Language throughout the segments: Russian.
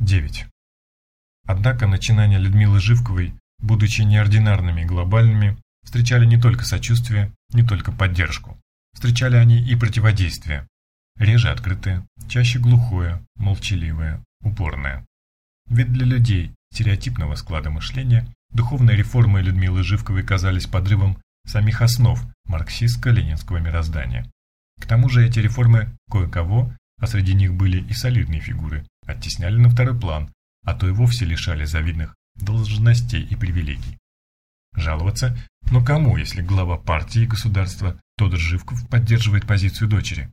9. Однако начинания Людмилы Живковой, будучи неординарными и глобальными, встречали не только сочувствие, не только поддержку. Встречали они и противодействие. Реже открытое, чаще глухое, молчаливое, упорное. Ведь для людей стереотипного склада мышления духовные реформы Людмилы Живковой казались подрывом самих основ марксистско-ленинского мироздания. К тому же эти реформы кое-кого, а среди них были и солидные фигуры, оттесняли на второй план, а то и вовсе лишали завидных должностей и привилегий. Жаловаться? Но кому, если глава партии и государства Тодор Живков поддерживает позицию дочери?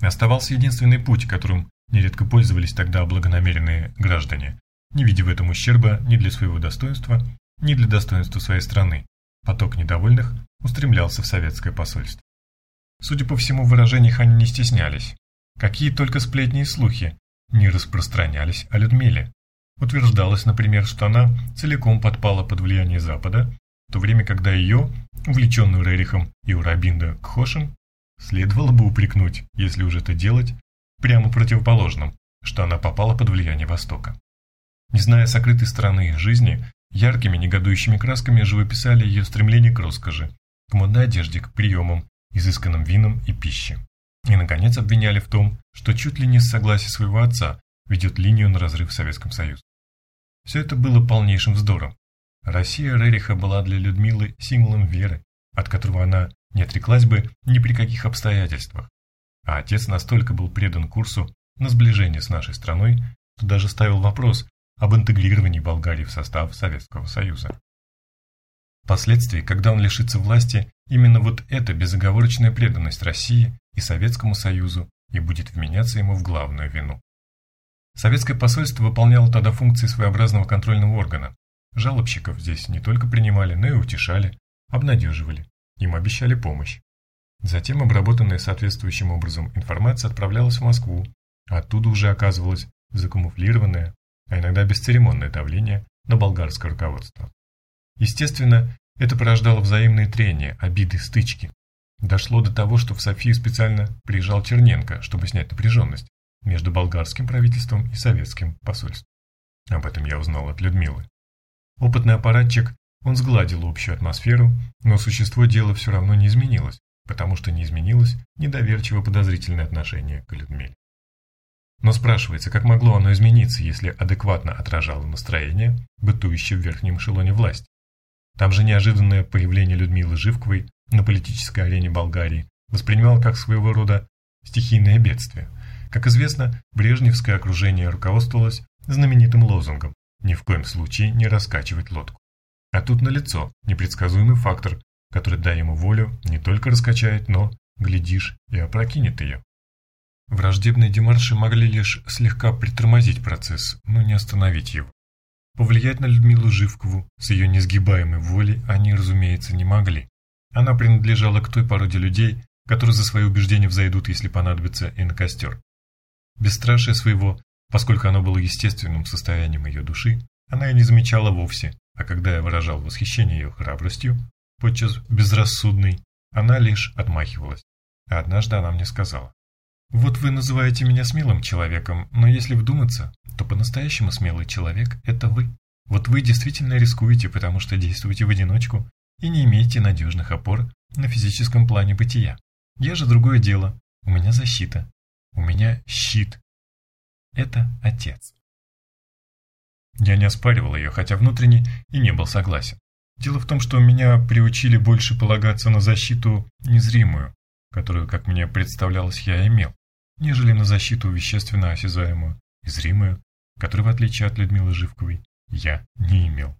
Оставался единственный путь, которым нередко пользовались тогда благонамеренные граждане, не видя в этом ущерба ни для своего достоинства, ни для достоинства своей страны. Поток недовольных устремлялся в советское посольство. Судя по всему, в выражениях они не стеснялись. Какие только сплетни и слухи не распространялись о Людмиле. Утверждалось, например, что она целиком подпала под влияние Запада, в то время, когда ее, увлеченную Рерихом и Урабинда Кхошем, следовало бы упрекнуть, если уж это делать, прямо противоположным, что она попала под влияние Востока. Не зная сокрытой стороны их жизни, яркими негодующими красками живописали ее стремление к роскоши, к модной одежде, к приемам, изысканным винам и пище. И, наконец, обвиняли в том, что чуть ли не с согласия своего отца ведет линию на разрыв в Советском Союзе. Все это было полнейшим вздором. Россия Рериха была для Людмилы символом веры, от которого она не отреклась бы ни при каких обстоятельствах. А отец настолько был предан курсу на сближение с нашей страной, что даже ставил вопрос об интегрировании Болгарии в состав Советского Союза. Впоследствии, когда он лишится власти, именно вот эта безоговорочная преданность России и Советскому Союзу и будет вменяться ему в главную вину. Советское посольство выполняло тогда функции своеобразного контрольного органа. Жалобщиков здесь не только принимали, но и утешали, обнадеживали, им обещали помощь. Затем обработанная соответствующим образом информация отправлялась в Москву, оттуда уже оказывалось закамуфлированное, а иногда бесцеремонное давление на болгарское руководство. Естественно, это порождало взаимные трения, обиды, стычки. Дошло до того, что в Софию специально приезжал Черненко, чтобы снять напряженность между болгарским правительством и советским посольством. Об этом я узнал от Людмилы. Опытный аппаратчик, он сгладил общую атмосферу, но существо дела все равно не изменилось, потому что не изменилось недоверчиво подозрительное отношение к Людмиле. Но спрашивается, как могло оно измениться, если адекватно отражало настроение, бытующее в верхнем эшелоне власти? Там же неожиданное появление Людмилы Живковой на политической арене Болгарии воспринимал как своего рода стихийное бедствие. Как известно, брежневское окружение руководствовалось знаменитым лозунгом «Ни в коем случае не раскачивать лодку». А тут налицо непредсказуемый фактор, который, дай ему волю, не только раскачает, но, глядишь, и опрокинет ее. Враждебные демарши могли лишь слегка притормозить процесс, но не остановить его. Повлиять на Людмилу Живкову с ее несгибаемой волей они, разумеется, не могли. Она принадлежала к той породе людей, которые за свои убеждения взойдут, если понадобится, и на костер. Бесстрашие своего, поскольку оно было естественным состоянием ее души, она и не замечала вовсе, а когда я выражал восхищение ее храбростью, подчас безрассудной, она лишь отмахивалась. А однажды она мне сказала, «Вот вы называете меня смелым человеком, но если вдуматься, то по-настоящему смелый человек – это вы. Вот вы действительно рискуете, потому что действуете в одиночку и не имеете надежных опор на физическом плане бытия. Я же другое дело. У меня защита. У меня щит. Это отец. Я не оспаривал ее, хотя внутренне и не был согласен. Дело в том, что меня приучили больше полагаться на защиту незримую, которую, как мне представлялось, я имел, нежели на защиту вещественно осязаемую и зримую, которую, в отличие от Людмилы Живковой, я не имел.